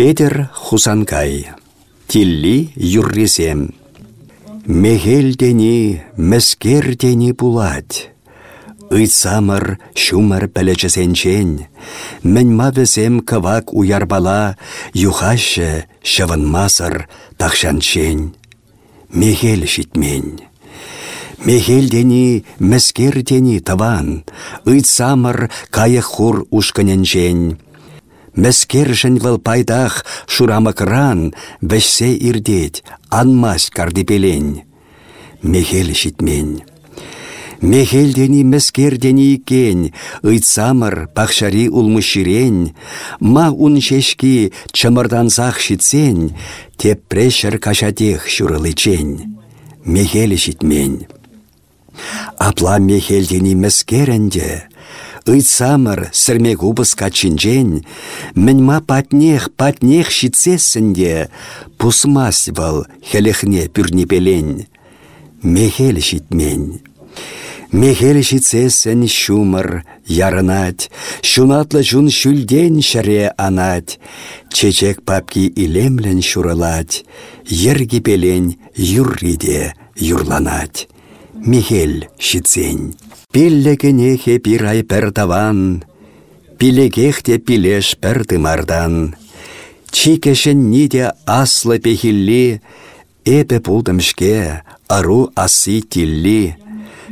Петер Хусанкай. Тилли юррисем. Мехелдени, мәскердени пулать. Ыйсамыр, шумыр пәлечесенчен. Мен мавесем кывак уярбала, юхашы, шывынмасыр, тахшанчен. Мехел шитмен. Мехелдени, мәскердени таван. Ыйсамыр, кайық хур. Мәскершін выл пайдах шурамықран бәшсе ирдет, анмас кардипелен. Мехел шитмен. Мехелдени мәскердени кен, ыйтсамыр пахшари улмыширен, ма ун шешки чымырдансақ шитсен, теппрешір кашатех шурылычен. Мехел шитмен. Апла мехелдени мәскеренде, Ыйсамыр сірме губыс качинчен, ма патнех патнех шитсесінде, пусмас вал хелехне пюрнипелен. Мехел шитмен. Мехел шитсесен шумыр, ярынать, шунатлы жун шүлден шаре анать, чечек папки илемлен шурылать, ерги пелен юрриде юрланать. Михел шитсен. Пиллегенехе пирай пір таван, пилегехте пилеш пір тымардан. Чикешін ниде аслы пехилли, эпе пулдымшке, ару асы тилли.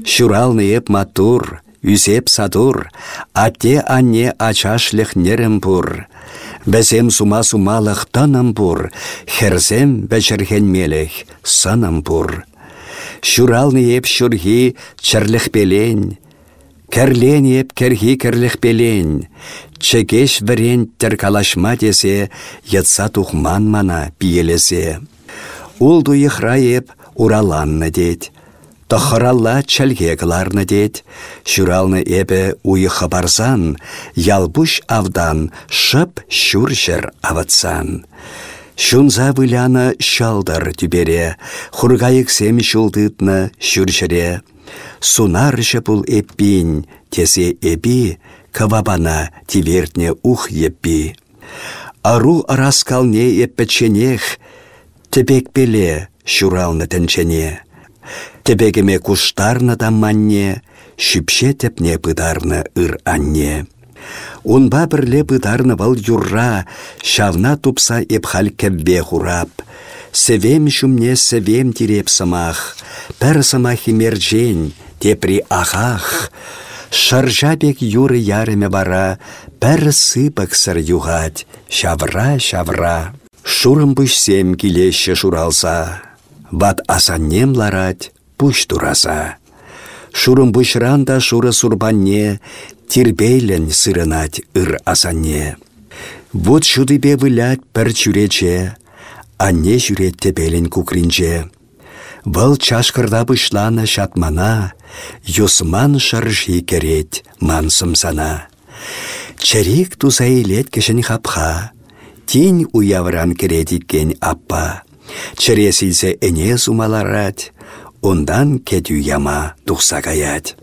Шуралны еп матур, үзеп садур, атте анне ачашлых нерім пур. Бәзем сума сумалық таным пур, херзем бәчірген саным пур. Шуралны еп шурхи чарлых пелен, Кәрлен еп кәрхи кәрліх пелен, чекеш вірен калашма десе, ятса тухман мана пиелесе. Ул дуйықра еп ураланны дед. Тохыралла чәлге кыларны дед. Шуралны епе уйықы барсан, ялбуш авдан шып шүршір аватсан. Шунза выляны шалдар түбере, хургайықсем шулдытны шүршіре. Сунаршы бұл эппин, тесе эпи, кавабана тивертне ух еппи. Ару араскалне еппеченех, тепек пеле шуралны тәнчене. Тепекеме куштарны манне, шүпше тепне пыдарны ыр анне. Унба бірле пытарны вал юрра, шавна тупса епхал кәвве хурап. Севем шумне севем тиреп самах, пәр самахи мерджен, тепри ахах. Шаржапек юры ярыме бара, пәр сыпак сыр юғать, шавра, шавра. Шурым сем килеші шуралса, ват асаннем ларать, пуш тураса. Шурым ранда шуры сурбанне, тирбейлен сырынать ыр асанне. Вот шудыбе вылять пір чүрече, анне жүретте белін кукринче. Бұл чашқырда бұшланы шатмана, юсман шаржи керет мансым сана. Чарик тузайлет кешін хапха, тин уявран керетиккен аппа. Чаресілсе эне сумаларать, ондан кетю яма каять.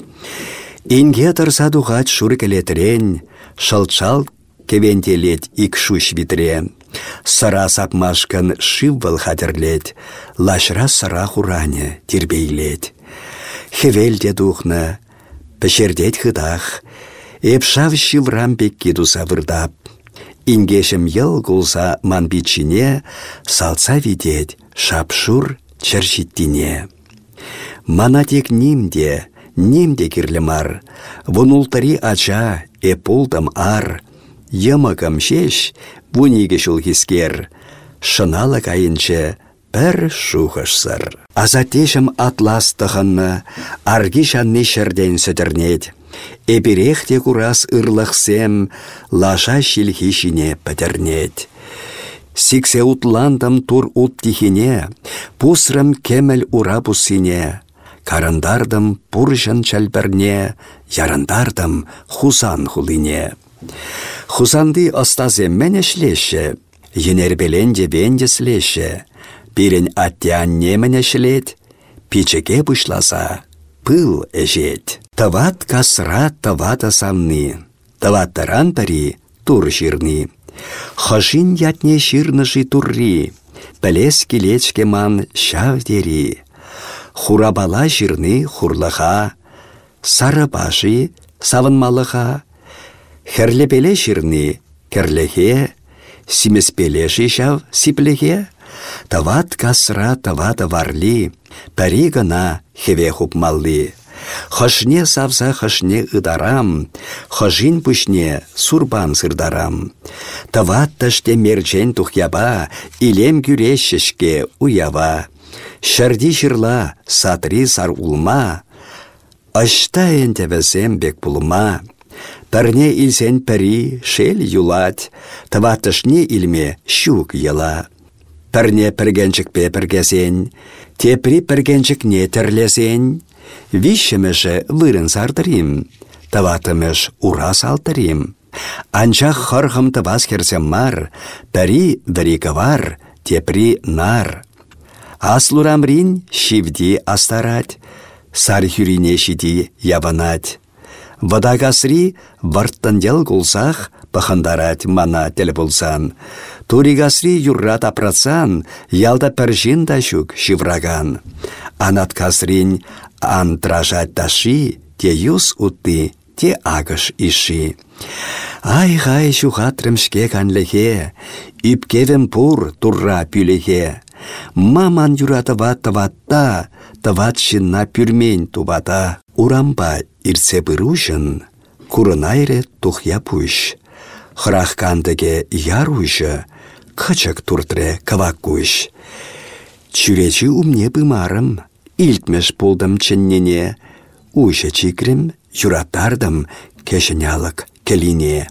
Инге тұрса дұғат шур келетірен, шалт-шалт кевентелет икшуш витре. Сара сапмашкан шиввал хатерлет, лашра сара хуране тирбейлет. Хевелде духна, пешердет хыдах, эпшав шиврам пекки дуса вырдап. Ингешім ел гулса ман бичине, салца видеть шапшур чаршиттине. Манатек нимде, нимде кирлемар, вұнултари ача, эпулдам ар, Йымыкым шеш, вуниге шул хискер, шыналы кайынче пір шухышсыр. Азатешім атлас тұхынны, арги шанны шырден сөдірнет. Эберехте курас ырлықсем, лаша шилхишіне пәдірнет. Сиксе утландым тур ут тихине, пусрым кемел ура пусине. Карандардым пуржан чальберне, ярандардым хузан хулине. Хузанды остазе менешлеше, енербеленде вендеслеше, Пирен аттян неменешлет, пичеге бұшласа, пыл эжет. Тават касра тавата самны, таваттаран пари тур жирны. Хашин ятне ширныши турри, пәлес келечке ман шавдери. Хурабала жирны хурлаха, сарабаши савынмалыха, херлепеле жирны керлехе, симеспеле шав сиплехе, тават касра тавата варли, пари гына хеве хупмалли. Хашне савса хашне ыдарам, хажин пушне сурбан сырдарам. Тават таште мерчен тухяба, илем күрешешке уява. Шарди шырла сатри сар улма, Ашта вәзем бек пулма. Тарне илсен пәри шел юлать, таватышне илме щук йыла. Пәрне піргенчікпе піргесен, тепри не тірлесен, вишемеше вырын сардырим, таватымеш ура салтырим. Анчах хорхым табас керсем мар, пәри вірі кавар, тепри нар. Аслурамрин шивди астарать, сар хюрине шиди ябанать. Вадагасри варттандел кулсах пахандарать мана тел булсан. Туригасри юррат апрацан, ялда пәржин да шук шивраган. Анаткасрин антражать даши, те юс утты, те агыш иши. Ай-хай шухатрымшке канлехе, ипкевем пур турра пюлехе. Маман юратыва таватта, тават шинна пюрмень тубата. Урамба ирсе бырушын, курынайре тухя пуш. Храх кандыге яр уйжы, кычык туртре кавак куш. Чүречі умне бымарым, илтмеш болдым ченнене, уйжы чикрім, юратардым кешінялык келине.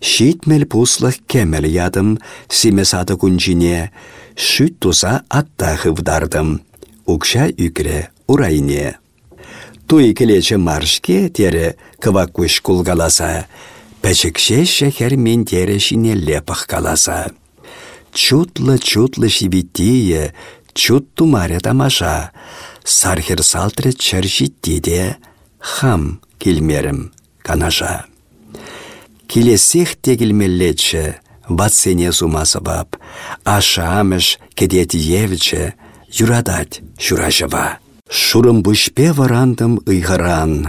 Шитмел пуслых кемел ядым, симесады күнжіне, шүт туза атта хывдардым. Укша үкре урайне. Туй келече маршке тере кыва күш кулгаласа, пәчікше шәхер мен тере шинелле каласа. Чутлы-чутлы шивиттие, чут тумаре тамаша, сархер салтре чаржитти хам келмерім канаша. Келесех тегілмеллетші, ватсене сумасы бап, аша амыш кедет евче, юрадать шурашыва. Шурым бұшпе варандым ұйғыран,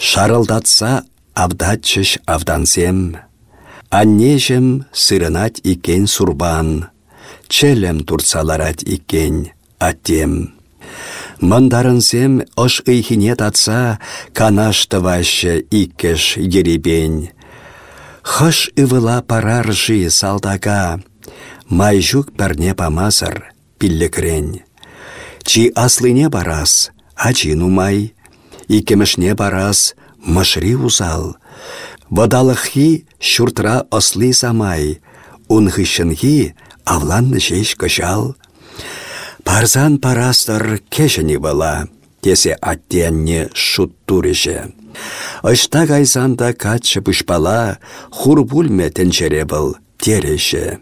шарылдатса авдатчыш авдансем, Аннежем сырынат икен сурбан, челем турцаларат икен аттем. Мандарынсем ош ыйхине татса, канаш тывашы иккеш еребень. Хыш ывыла параржи салдага, майжук пәрне памазыр, піллікрен. Чи аслыне барас, ачи нумай, икемешне барас, мышри узал. Вадалықхи шуртра ослы самай, унхышынхи авланны шеш кышал. Парзан парастыр кешені бала, тесе аттенне шут туреше. Ышта гайзанда качы пышпала, хур бульме тенчере тереше.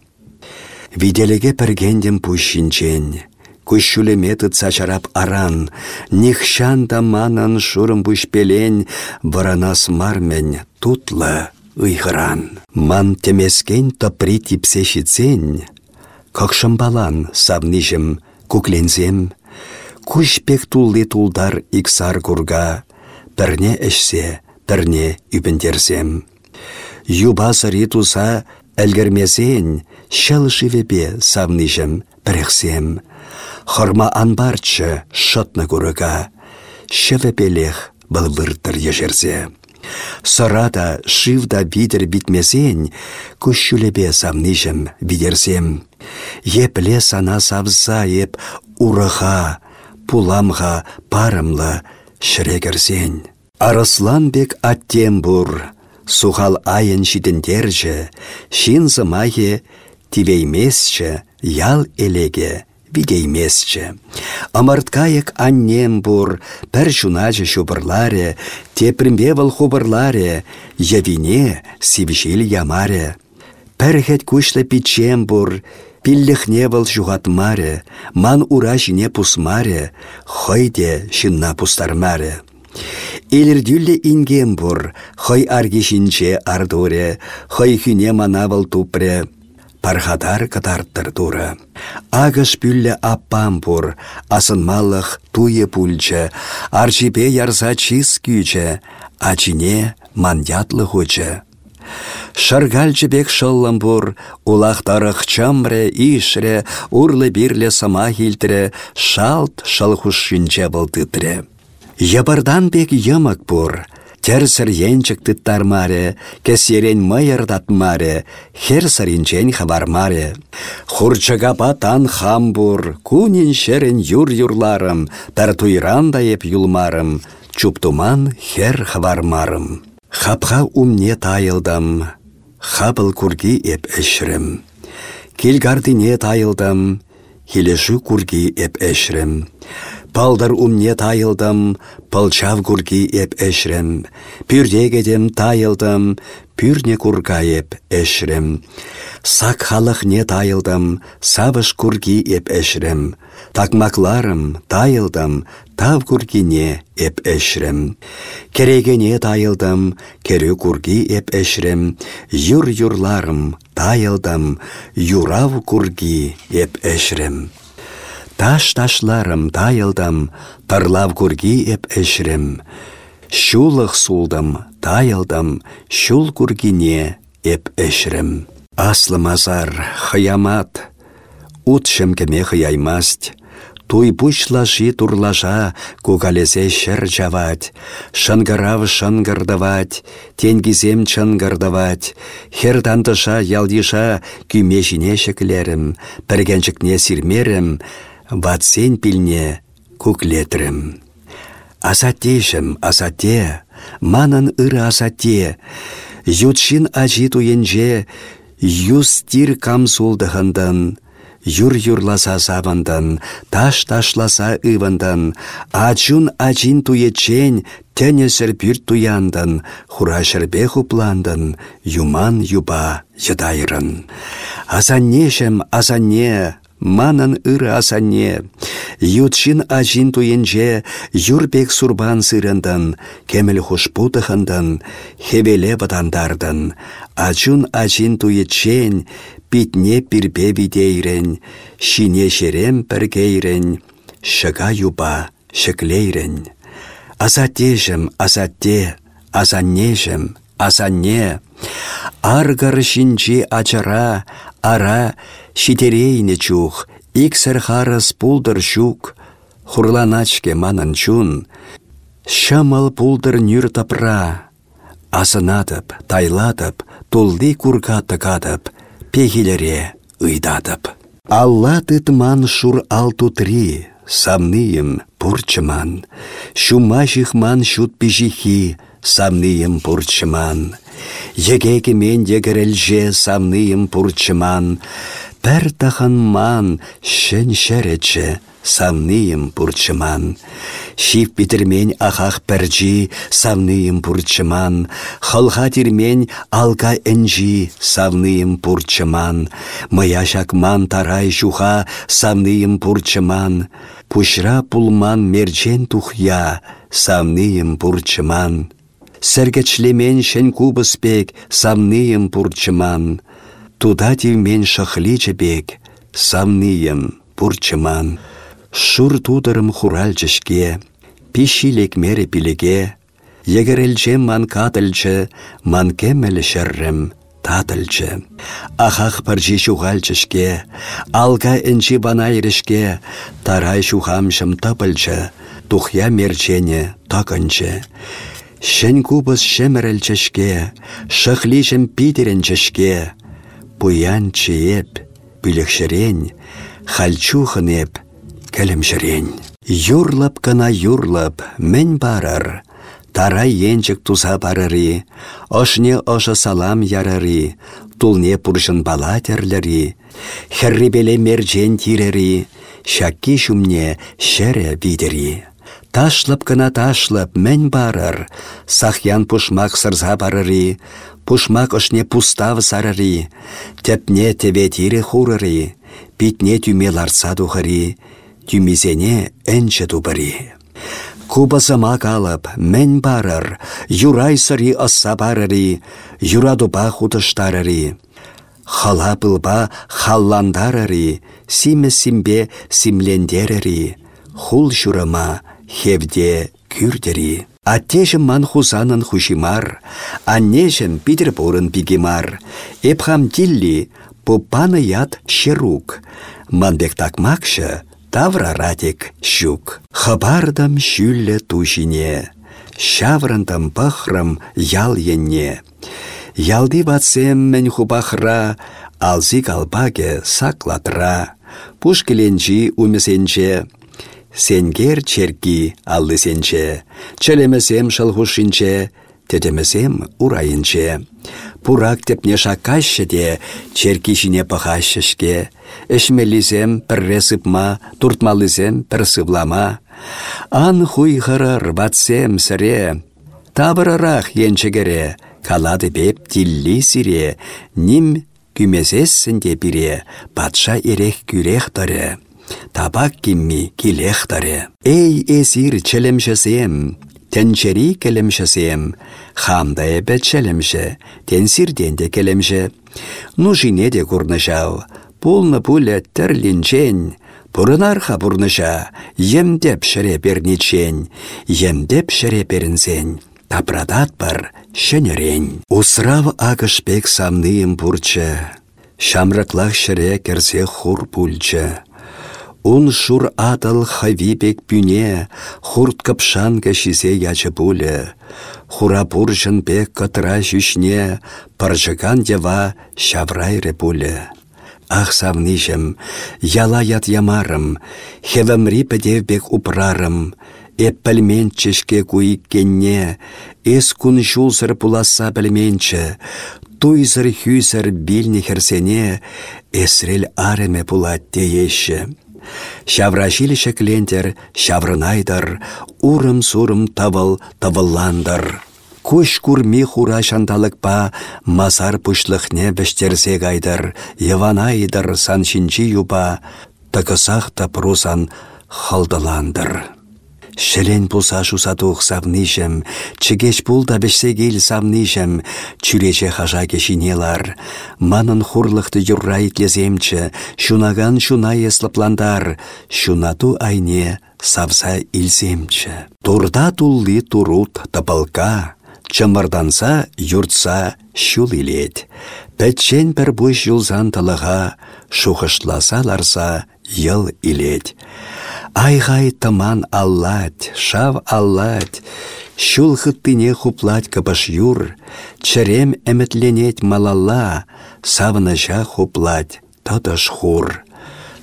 Виделеге піргендем пущинчен, Кущулеме тытса чарап аран, Нихшан да манан шурым пелен, Варанас мармен тутлы ыйхыран. Ман темескен топри типсе щицен, балан савнижем куклензем, Куш пек тулли тулдар иксар курга, Пірне әшсе, пірне үпіндерзем. Юбасыри туса әлгірмезен, Шыл живебе савнижем пірексем. Хорма анбарчы шытны күріға, шывы пелех бұл выртыр ежерзе. Сырада шивда видер битмесен, күшілебе самнишем видерсем. Епле сана савза еп урыға, пуламға парымлы шірегірсен. Арысланбек аттем бұр, сухал айын жидіндерже, шин зымайы тивеймесче ял элеге вигеймесче. Амарткайык аннем бур, пәр жуначы шубырларе, тепрімбе вăл хубырларе, явине сивишил ямаре. Пәрхет күшлі пичем бур, пиллихне вăл жуғатмаре, ман ура жіне пусмаре, хойде шинна пустармаре. Илердюлле инген бур, хой аргишинче ардуре, хой хүне манавыл тупре, пархадар катарттыр тура. Агыш пүлле аппам бур, асынмалық туе пульче, арчипе ярса чиз ачине маньятлы хуче. Шаргальчебек шыллымбур, улахтарых чамре, ишре, урлы бирле сама хилтре, шалт шалхушшинче былтытре. Ябардан бек йымык бур, Терсір енчік маре, кесерен майыр хер саринчен хабармаре. Хурчыға батан хамбур, кунин шерен юр-юрларым, пәр туйран еп юлмарым, чуптуман хер хабармарым. Хапха умне тайылдам, хабыл курги эп әшрім. Келгардине тайылдам, хилешу курги эп әшрім. Палдар умне тайылдам, палчав курги эп әшрім. Пүрдегедем тайылдам, пүрне курга эп әшрім. Сак халық не тайылдам, сабыш курги эп әшрім. Такмакларым тайылдам, тав кургине эп әшрім. Керегене тайылдам, кере курги эп әшрім. Юр-юрларым тайылдам, юрав курги эп әшрім. Таш-ташларым тайылдам, тарлав курги эп әшрім. Шулық сулдым, тайылдам, шул кургине эп әшрім. Аслы мазар, хаямат, утшым кеме хаяймасть, Туй пучлаши турлаша, кугалесе шыр жавать, Шангарав шангардавать, тенгизем чангардавать, Хердантыша ялдиша күмешіне шеклерім, Піргенчікне сирмерім, ватсен пілне куклетрім. Асатешім, асате, манын ыры асате, Ютшин ажи туенже, юстир камсулдығындан, юр-юрласа савандан, таш-ташласа ывандан, ачун ачин туечен, тәнесір пір туяндан, хурашырбе хупландан, юман юба йыдайрын. Асаннешем асанне, манын ыры асанне, ютшин ачин туенже, юрбек сурбан сырындан, кемел хушпутыхындан, хевеле бадандардан, ачун ачин туечен, Питне пирпе бидейрен, шине шерем піргейрен, шыға юба шіклейрен. Азатежім, азатте, азаннежім, азанне, аргар шинчи ачара, ара, шитерейне чух, иксір харыс пулдыр шук, хурланачке манын чун, шамал пулдыр нүр тапра, асынатып, тайладып, тулды курга тыгадып, пехилере ыйдатып. Алла тытман шур алтутри, самныйым пурчыман. Шума жихман шут пижихи, самныйым пурчыман. Егеке мен егерелже самныйым пурчыман. Пәр ман шен шәрече, самныйым пурчыман. Шив питермен ахах пәрджи савныйым пурчыман, Халха тирмен алка энжи савныйым пурчыман, Мая шакман тарай жуха савныйым пурчыман, Пушра пулман мерчен тухя савныйым пурчыман. Сәргечлемен шен кубыспек савныйым пурчыман, Туда тивмен шахличе бек савныйым пурчыман. Шур тудырым хуральчышке, пишилек мере пилеге, егерелче ман катылчы, ман кемел шеррем татылчы. Ахах парчи шухальчышке, алга энчи банайрышке, тарай шухамшым тапылчы, тухя мерчене такынчы. Шен кубыз шемерелчешке, шықлишім питеренчешке, пуян чиеп, бүлікшірен, хальчухын еп, кәлімшірен. Юрлап кына юрлап, мен барар, тарай енчік туса барари, ошне ошы салам ярари, тулне пұршын бала терлері, херрибеле мерджен тирери, шакки шумне шәрі бидері. Ташлап кына ташлап мен барар, сахян пушмак сырза барари, пушмак ошне пустав сарари, тепне тебе тире хурыри, питне тюме ларса тухари, тюмизене әнче тубари. Кубасыма калып, мен барыр, юрай сыри ысса барыри, юрадуба худыштарыри. Хала пылба халландарыри, симе симбе симлендеріри, хул журыма хевде күрдері. Аттежім ман хусанын хушимар, аннежім Петербурын бігемар, эпхам тилли, пупаны ят шерук. Манбек такмакшы, тавра радик. Хабардам шүллі тушине, шаврындам пахрам ял енне. Ялди батсем мен хубахра, алзи калбаге саклатра. Пушкеленчи умесенче, Сенгер черки аллысенче, чәлемесем шалхушинче, тетемесем урайынче. Пурак тепне шакашы де, черки жіне пахашышке, Эшмелисем пірре сыпма, туртмалысем пір сывлама. Ан хуйхырыр батсем сіре, табырырақ енчегере, калады беп тилли сире, ним күмесессін де бире, патша ерех күрех тары. Табак кимми килехтаре. Эй эсир челемшесем, тенчери келемшесем, хамда эбе челемше, тенсирден де келемше. Ну жине де курнышау, пулны пуле терлинчен, Пурынарха бурныша, емдеп шыре берничен, емдеп шыре берінсен. Тапрадат бар шынерен. Усрав агышпек самныйым бурчы, Шамраклах шыре керсе хур пульчы. Ун шур атал хавипек пюне, хурт капшан кәшісе ячы пуле. Хура пуржын пек катыра жүшне, паржыган дева шаврайры пуле. Ах савнишем, яла ят ямарым, хевамри пәдевбек упрарым, Эп пәлменчешке куик кенне, эс кун жулсыр пуласа пәлменче, туйзыр хүйсір билні херсене, эсрел ареме пулат еші. Шаврашил шеклентер, шаврынайдар, урым-сурым тавыл тавылландар. Куш курми хура шанталыкпа, масар пушлыхне бештерсе гайдар, Йыванайдар саншинчи тăкысах та прусан халдыландыр. Шелен пулса шусатух савнишем, чегеш бешсе кел савнишем, чүрече хажа кешинелар. Манын хурлыхты юрра итлеземче, шунаган шуна еслыпландар, шунату айне савса илсемче. Турда тулли турут тапалка, чымырданса юртса шул илет. Пәтчен пір бұш юлзан талыға, шухышласа ларса йыл илет. Айғай тыман аллать, шав аллать, Шул хыттыне хуплать кабаш юр, Чәрем әмітленет малалла, Савныша хуплать, тадыш хур.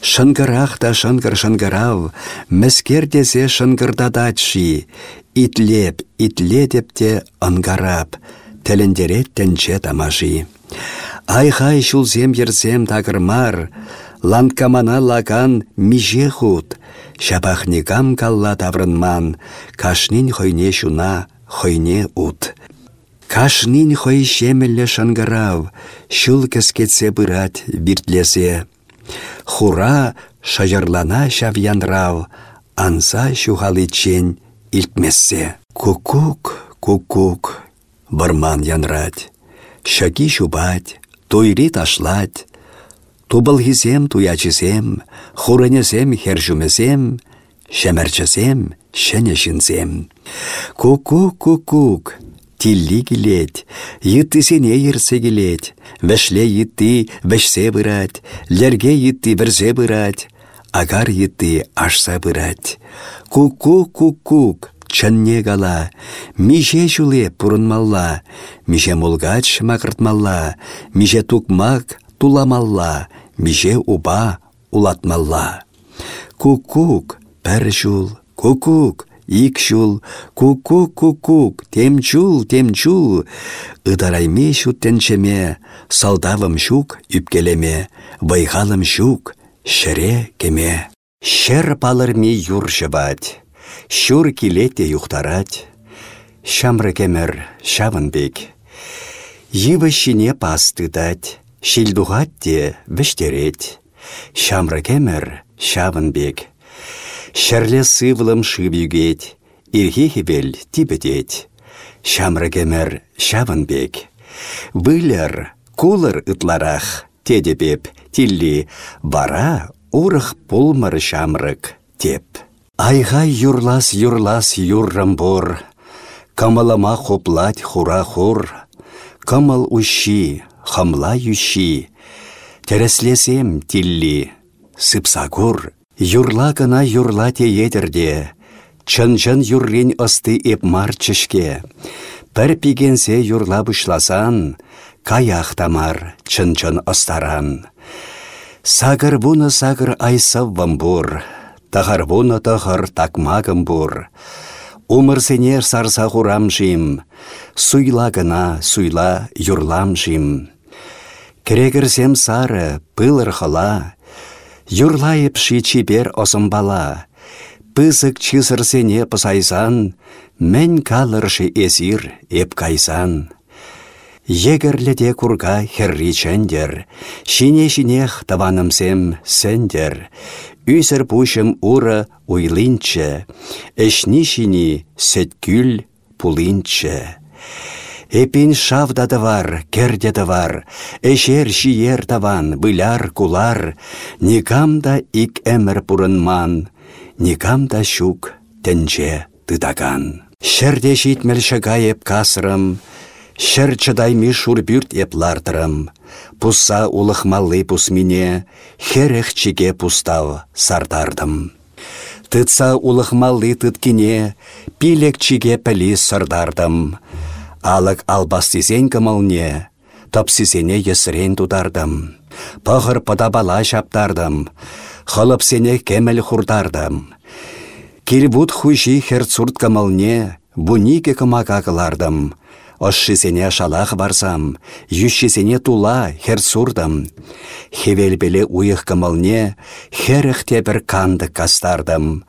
Шынгырах та шынгыр шынгырав, Мәскер десе шынгырдадатши, Итлеп, итлетеп те ынгарап, Тәліндерет тәнче тамаши. Айхай шулзем ерзем тагырмар, Ланкамана лаган меже худ, Шапахникам калла таврынман, кашнин хойне шуна, хойне ут. Кашнин хой шемелле шангарав, шул кескетсе бырат биртлесе. Хура шажарлана шавянрав, анса шухаличен илтмессе. Кукук, кукук, барман янрать. Шаки шубать, тойри ташлать, Тубылхисем туячысем, хурынесем хержумесем, шәмәрчесем, шәнешінсем. Кук-кук-кук-кук, тилли келет, йыттысене ерсе келет, вәшле йытты вәшсе бұрат, ләрге йытты вірсе бұрат, агар йытты ашса бұрат. Кук-кук-кук-кук, чынне гала, миже жуле пұрынмалла, миже мулгач мақыртмалла, миже тукмак туламалла, миже уба улатмалла. Кукук, пәр жул, кукук, ик жул, кукук, кукук, темчул, темчул. Ыдарайме шуттенчеме, салдавым шук үпкелеме, вайғалым шук, шыре кеме. Шер палырми юр жыбать, шур килете юхтарать. Шамры кемір шавынбек, Йывы шине пастыдать, Шилдухатте вештерет, Шамры кемір шавынбек. Шәрле сывлым шып югет, ирхи хибел типетет. Шамрыкемер шавынбек. Вылер кулыр ытларах тедебеп тилли вара урых пулмыр шамрык теп. Айға юрлас юрлас юррамбур, Камалама хоплать хура хур, Камал ущи, хамла ющи, Тереслесем тилли, сыпсагур, Юрла гына юрла те едерде, Чын-чын юрлин осты эп марчышке, Пір пигенсе юрла бұшласан, Каях тамар чын-чын остаран. Сагыр буны сагыр вамбур, Тахар буны тахар такмагым бур. Умырсенер сарса хурам жим, Суйла гына суйла юрлам жим. Керегірсем сары пылыр хала, Юрлайып шичибер осымбала, Пызык чысырсене пысайсан, Мен калыршы эзир еп кайсан. Егерліде курга херри чендер, Шине-шинех таванымсем сендер, Үсір пушым уры уйлинче, Эшни-шини сеткүл пулинче. Эпин шавда var, керде var, Эшер шиер таван, бұляр, кулар, Никам да ик әмір пурынман, Никам да шук тенче тыдаган. Шерде житмел шагайып касырым, Шыр чыдайми шурбюрт еп лартырым, Пуса улықмалы пусмине, Херех чиге пустав сардардым. Тытса улықмалы тыткине, Пилек пілі сардардым. Алық албастизен кымылне, Топсизене есірен тудардым. Пағыр падабала шаптардым, Хылып сене кемел хурдардым. Килбут хужи херцурт кымылне, Бунике кымака кылардым. Ошшисене шалах барсам, юшшисене тула, хер сурдым. Хевелбеле уйық кымылне, херіх бір канды кастардым.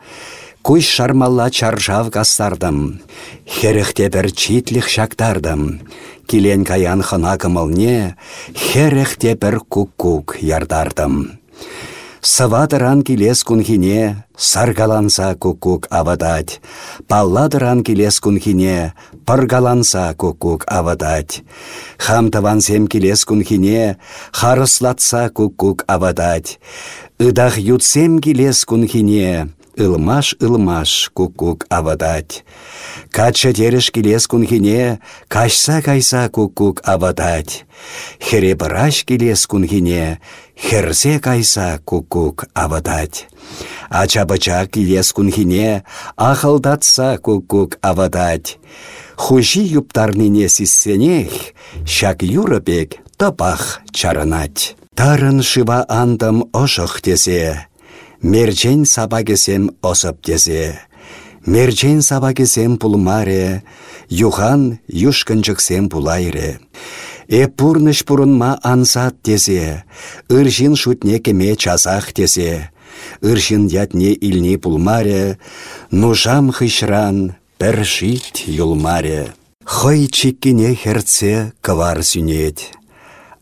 Куй шармалла чаржав кастардым. Херіх бір читлих шактардым. Килен каян хына кымылне, херіх бір кук-кук ярдардым. Савадыран келес күнхине, саргаланса кукук авадать. Палладыран келес паргаланса кукук авадать. Хамтавансем келес күнхине, харыслатса кукук авадать. Ыдах ютсем келес күнхине, ылмаш-ылмаш кукук авадать. Кача тереш келес күнхине, кашса-кайса кукук авадать. Херебраш келес күнхине, херсе кайса кукук авадать. Ача-бача келес күнхине, ахылдатса кукук авадать. Хужи юптарнине сиссенех, шак юрапек тапах чаранать. Тарын шыва андым ошық тесе, Мерчен сабагесем осып тезе. Мерчен сабагесем пулмаре, Юхан юшкынчыксем пулайре. Э пурныш пурынма ансат тезе, Үршін шутне кеме часах тезе. Үршін ятне илни пулмаре, Нушам хышран пір шит юлмаре. Хой чиккине херце кавар сюнет.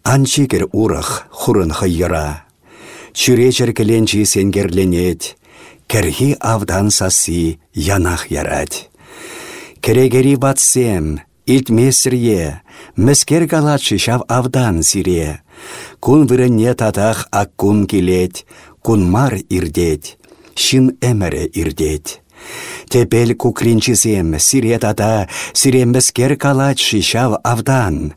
Анчикер урах хурын хайыра. Чүречер кіленчі сенгерленет, кәрхи авдан сасы янах ярать. Керегери батсем, илтмесірye, мәскер галачы шав авдан сире. Кун вірінне татах ак кун келет, кун мар ирдет, шин әмірі ирдет. Тепел кукринчизем, сире тата, сире мәскер калачы шав авдан.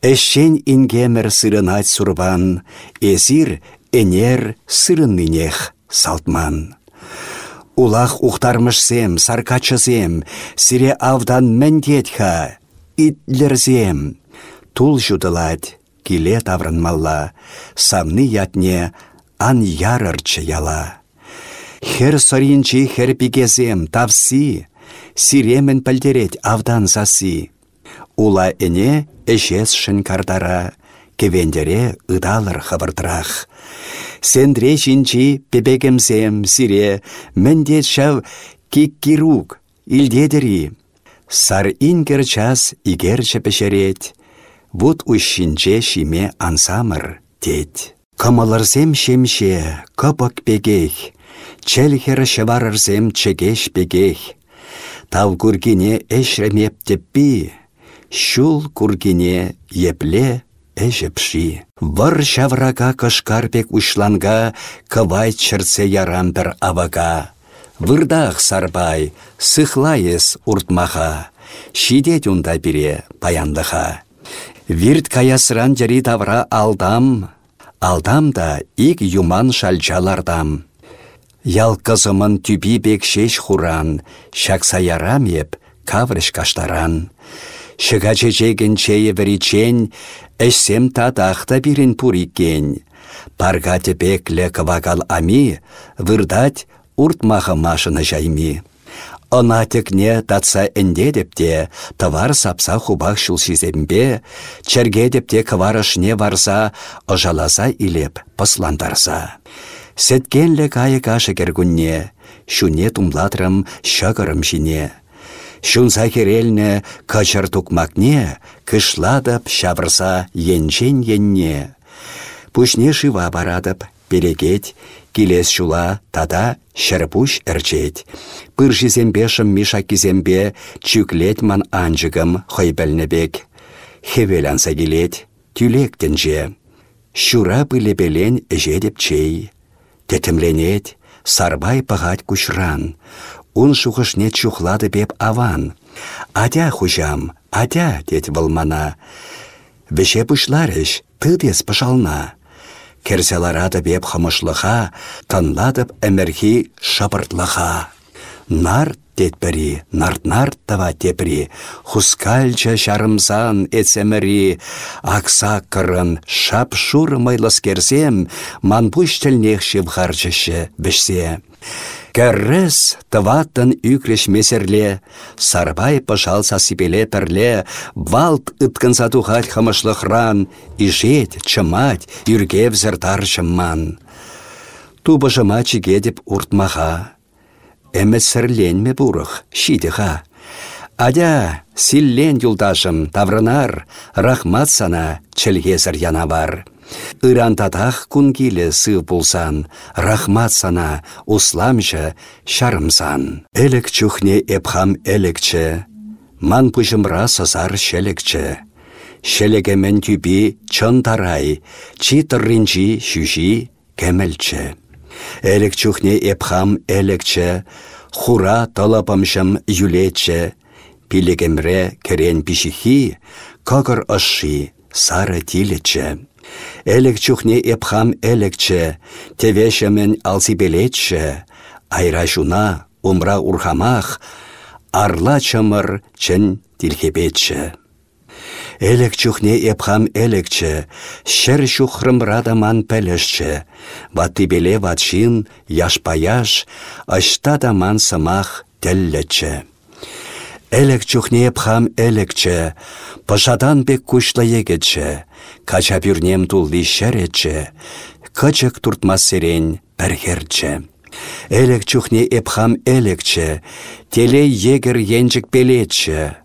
Эшшен ингемер сырынать сурбан, эсир энер сырыннынех салтман. Улах ухтармышсем, саркачысем, сире авдан мәндетха, итлерзем. Тул жудылать, киле таврынмалла, самны ятне ан ярырчы яла. Хер соринчи хер пигезем тавси, сиремен пәлдерет авдан сасы. Ула эне эшес шын кардара, кевендере ыдалыр хабырдырах. Сендре шинчи пепекемсем сире, мендет шав киккирук, илдедери. Сар инкер час игерче пешерет, Вуд ущинче шиме ансамыр тет. Кымылырсем шемше, кыпык пегех, Челхер шеварырсем чегеш пегех. Тав кургине эшремеп теппи, Шул кургине епле эжепши. Вăр çаврака кышкарпек ушланга кывай чырсе ярам бір авага. Вырдах сарбай, сыхлайес уртмаха, шиде тюнда бире паяндыха. Вирт каясран жери тавра алдам, алдам да ик юман шалчалардам. Ял кызымын түбі бек шеш хуран, шакса ярам еп, каврыш каштаран. Шыға чечеген чейі әшсем татақта бірін пуриккен. Парга тепеклі квагал ами, вырдать уртмаха машына жайми. Она текне татса энде депте, товар сапса хубах шулшизембе, черге депте кварышне варса, ожаласа илеп посландарса. Сеткенле кайы кашы кергунне, шуне тумлатрым шагырым жине. Шунса херелне качар тукмакне, кышладып шабырса енчен енне. Пушне шыва барадып, перекет, килес шула тада шәрпуш әрчет. Пыр жізембе миша кизембе чүклет ман анжығым бек. Хевеланса келет, тюлектенже. Шура пылепелен жедіп чей. Тетімленет, сарбай пағат күшран. Ун шухышне чухлады беп аван. Адя хужам, адя, дет мана. Веше пушларыш, тыдес пышална. Керселарады беп хымышлыха, тынладып әмірхи шапыртлыха. Нар нарт-нарт тава тепри, хускальча шарымсан эцемірі, кырын шап шур майлыс керсем, ман пуш тілнех шывхарчышы бішсе. Кәррес тываттын үкреш месерле, сарбай пышал сасипеле пірле, валт ыткын сатухать хымышлықран, ижет, чымать, юргев зіртар чымман. Тубы жыма чигедіп уртмаға, әмі бұрық, шидіға. Адя, силлен юлдашым, таврынар, рахмат сана, чілгезір яна бар. Иран татах кунгиле сы пулсан, рахмат сана, усламжа, шарымсан. Элек чухне эпхам элекче, ман пұжымра сазар шелекче. Шелегемен тюби чын тарай, чи тырринчи шүши кемелче. Элек чухне эпхам элекче, хура талапамшым юлече, пилегемре керен пишихи, кагыр ышши, сары тилече. Элек чухне эпхам элекче, тевешемен алсибелетче, айра жуна, умра урхамах, арла чымыр чын тилхепетче. Элек чухне эпхам элекче, шер шухрым радаман пәлешче, ватты беле ватшин, яш-паяш, ашта даман тәллечче. Элек чухне эпхам элекче, пашадан бек кушлы егетче, кача пюрнем тулли шәретче, кычык туртмас серен пәрхерче. Элек чухне эпхам элекче, теле егер енчік пелетче.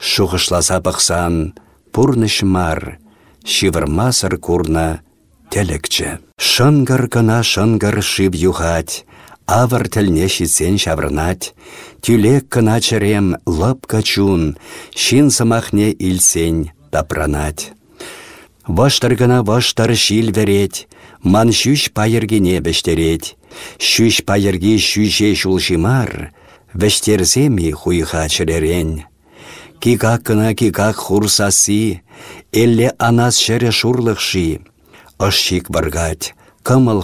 Шуғышласа бақсан, пурныш мар, шивырмасыр курна телекче. Шынгыр гына шынгыр шив юхать, авыр тілне шитсен шаврнать, тюлек кына черем лып качун, шин самахне илсен тапранать. Ваштар гына ваштар шил верет, ман шүш пайыргене бештерет. Шүш пайырге шүше шулшимар, вештерсеми хуйха чыререн. Кикак кына кикак хурсаси, элле анас шере шурлықши. Ашшик баргать, кымыл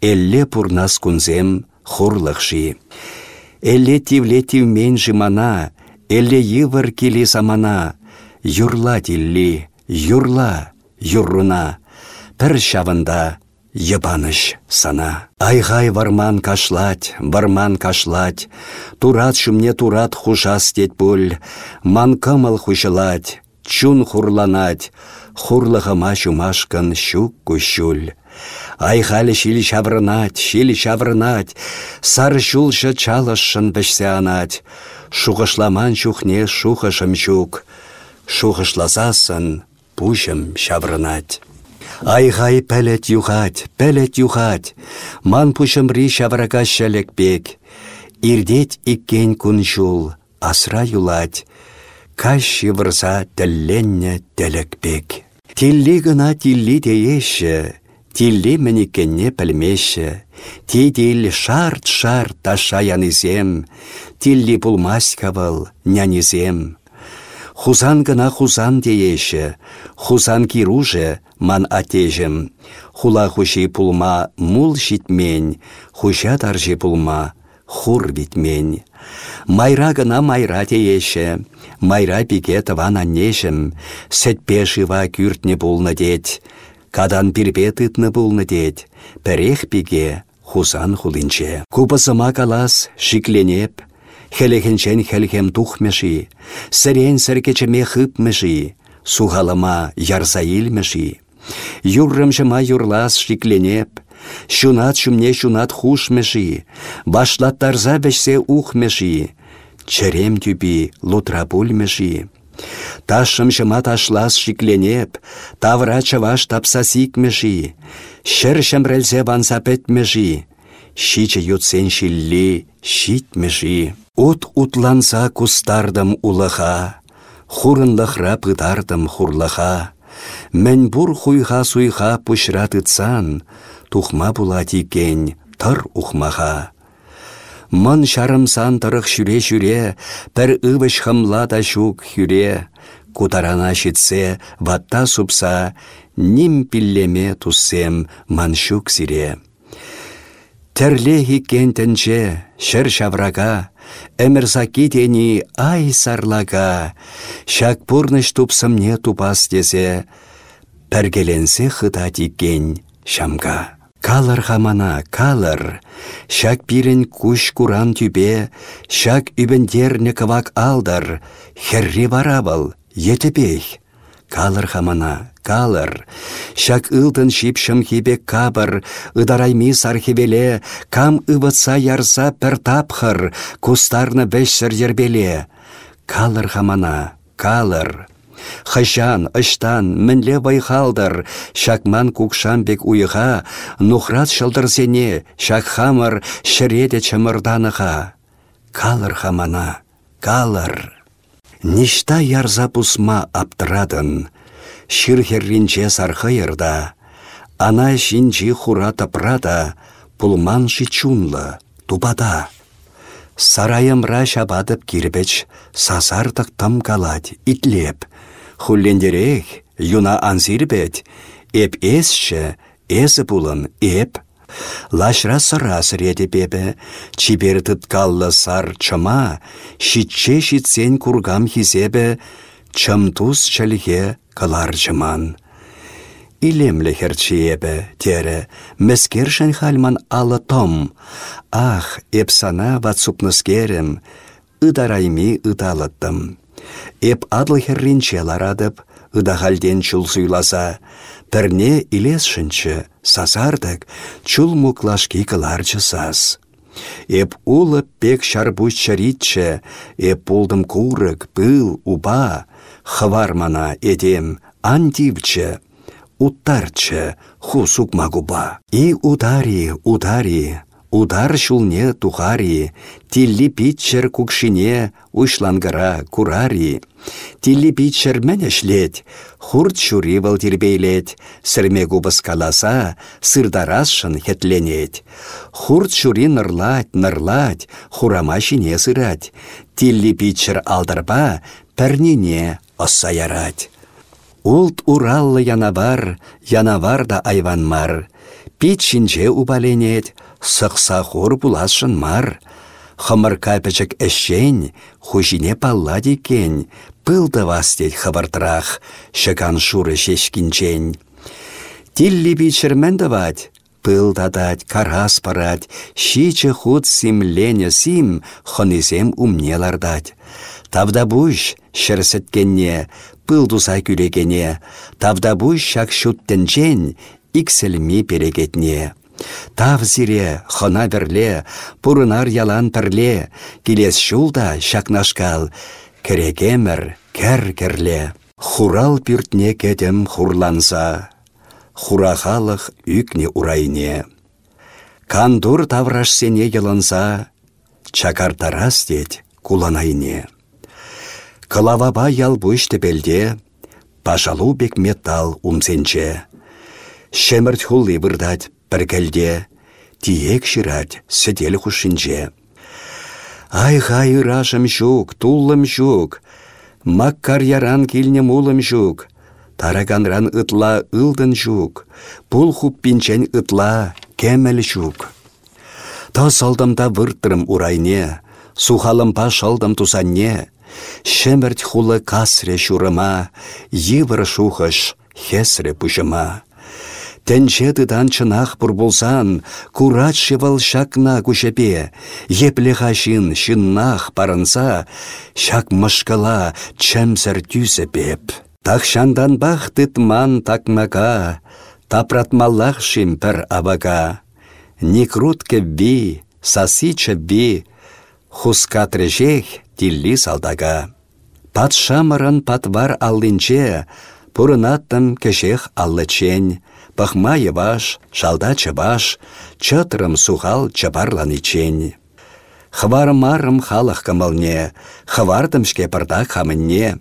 элле пурнас кунзем хурлықши. Элле тивле тивмен жимана, элле йывыр кили самана, юрла тилли, юрла, юрруна, пір шавында ебаныш сана. Айғай варман кашлать, варман кашлать, турат шумне турат хушас тет пуль, ман кымыл хушылать, чун хурланать, хурлығыма шумашкан щук кущуль. Айхалі шил шаврынать, шил шаврынать, сар шулшы чалышын бішсе анать, шуғышламан шухне шухышым шук, шухышласасын пушым шаврынать. Айғай пәлет юхать, пәлет юхать, ман пушымри шаврака бек. Ирдет иккен күн жул, асра юлать, Кащи вырса тәлленне тәлікпек. Тилли гына тилли тееші, Тилли мінекенне пілмеші, Тидил шарт-шарт таша янызем, Тилли пулмас кавыл, нянызем. Хузан гына хузан тееші, Хузан кируже ман атежім. Хула хуши пулма мул житмен, Хуща таржи пулма хур битмен. Майра гына майра тееші, майра пике тыван аннешім, сәтпе жыва күртне пулны дет, кадан пирпе тытны пулны дет, пәрех пике хусан хулинче. Купасыма калас шикленеп, хелехенчен хелхем тухмеши, сәрен сәркечеме хыпмеши, сухалыма ярса илмеши. Юррымшыма юрлас шикленеп, Шунат шумне шунат хушмеши, башлаттарза бәшсе ухмеши, черем тюпи лутра пульмеши. Ташым шыма ташлас шикленеп, тавра чаваш тапса сикмеши, шыр шымрелзе ванса петмеши, шиче ютсен шилли шитмеши. Ут утланса кустардым улыха, хурынлықра пытардым хурлыха. Мен бур хуйха суйха пушратыцан, тухма булати кен тыр ухмаха. Мын шарымсан тырық шүре-шүре, пір ывыш хымла да шук хүре, кутарана шитсе, ватта супса, ним пиллеме туссем ман шук сире. Терле кентенче, шыр шаврага, Әмірзаки тені ай сарлага, шак пурныш тупсымне тупас десе, пәргеленсе хыта тиккен шамга. Калыр хамана, калыр, шак пирен куш куран тюбе, шак үбіндерні кывак алдар, херри барабыл, етепех. Калыр хамана, калыр, шак ылтын шипшым хибе кабыр, ыдарайми сархивеле, кам ывытса ярса пір тапхыр, кустарны бәшсір ербеле. Калыр хамана, калыр. Хыжан, ыштан, мінле байхалдыр, шакман кукшамбек уйға, нухрат шылдырсене, шакхамыр, шыреде чымырданыға. Калыр хамана, калыр. Ништа ярза пусма аптырадын, ширхерринче сархайырда, ана шинчи хура тапрада, пулман чунлы, тупада. Сарайымра шабадып кирбеч, сасардық тым калать, итлеп, Хуллендерех, юна анзирбет, эп эсші, эсі пулын, эп. Лашра сыра сіреде бебе, чибер тұткаллы сар чыма, шитче шитсен кургам хизебе, чымтус чәлге кылар чыман. Илемлі херчиебе, тере, мәскершін хальман алы том. Ах, эпсана ватсупныскерем, ыдарайми ыдалыттым. Эп адлы херринче ларадып, ыдахальден чул суйласа, пірне илесшінші, сазардық, чул муклашки кыларчы сас. Эп улы пек шарбуш чаритче, эп пулдым курык, пыл, уба, хвармана едем, антивче, уттарчы, хусук магуба. И удари, удари, Удар шулне тухари, тилли питчер кукшине ушлангара курари. Тилли питчер мәнешлет, хурт шури валдирбейлет, сірме губас каласа, сырдарасшын хетленет. Хурт шури нырлать, нырлать, хурама шине сырать. Тилли питчер алдарба, пәрнине оссаярать. Улт ураллы янавар, янавар да айванмар. Пит шинче убаленет, сықса хур булашын мар. Хымыр капечек әшен, хужине палла декен, пылды вастет хабартырах, шыган шуры шешкінчен. Тилли бичерменді вать, пыл дадать, карас парать, шиче худ симлене сим, хонизем умне лардать. Тавда буш, шерсеткенне, пыл туза күрегене, тавда буш шак шуттенчен, икселми перегетне. Тав зире, хына бірле, пурынар ялан пірле, келес шулда шакнашкал, керекемір, кәр-керле. Хурал пүртне кетем хурланса, хурахалық үкне урайне. Кандур тавраш сене еланса, чакартарас дед куланайне. Кылаваба ялбуш тепелде, пашалу бек металл умсенче. Шемірт хулли вырдать піргелде, тиек ширать сәдел хушинче. Ай хай ырашым жук, туллым жук, маккар яран килне мулым жук, тараганран ытла ылдын жук, пул хуппинчен ытла кемел жук. Та салдымда вырттырым урайне, сухалымпа шалдым тусанне, Шемірт хулы касре шурыма, йывыр шухыш хесре пушыма. Тәнче тыдан чынах болсан, курат шывал шакна кушепе, епле хашин шыннах парынса, шак мышкала чәмсір тюсі пеп. Тахшандан бақ тытман такмака, тапратмаллах шим пір абака. Никрутке би, сасича би, хускатрежех тилли салдага. Патшамырын патвар аллинче, пурынаттым кешех аллычень, пахма еваш, шалда чабаш, чытрым сухал чабарлан ичень. Хвар марым халық кымылне, хвартымшке пырдак хамынне.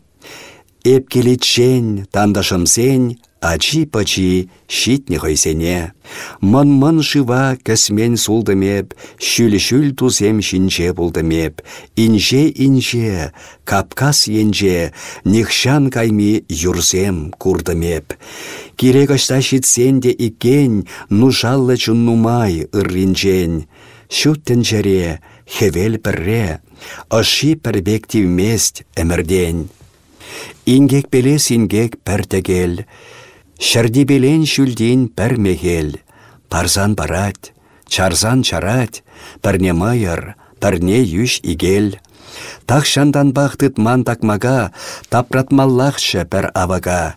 Эпкелечень, тандашымсень, ачи-пачи щитне хойсене. Мын-мын шыва кәсмен сулдымеп, шүл-шүл тузем шинче булдымеп, инже-инже, капкас енже, нихшан кайми юрзем курдымеп. Кирек ашта шитсен де икен, нушаллы чуннумай ырринчен. Шуттен жере, хевел пірре, аши перспективмест әмірден. Ингек белес ингек пәртегел, Шәрді белен шүлден пәр мегел, парзан барат, чарзан чарат, пәрне майыр, пәрне юш игел. Тақшандан бақтыт ман такмага, тапратмаллахшы пәр авага.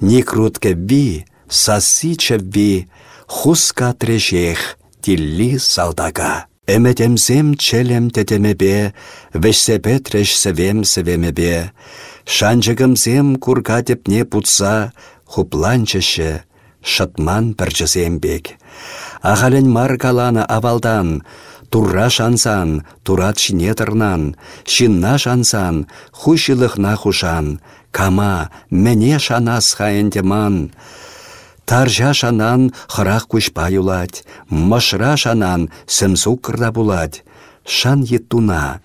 Никрутке би, сасича би, хуска трешех, тилли салдага. Әмәтемзем челем тетемебе, вешсепе треш севем севемебе. Шанчыгымзем курка тепне путса, хупланчышы, шытман пірчісембек. Ағален маркаланы авалдан, Турра шансан, турат шинетырнан, шинна шансан, хушилықна хушан, кама, мене шанас хайындеман. Таржа шанан хырақ күшпа юлать, мышра шанан сымсу булать. Шан еттуна,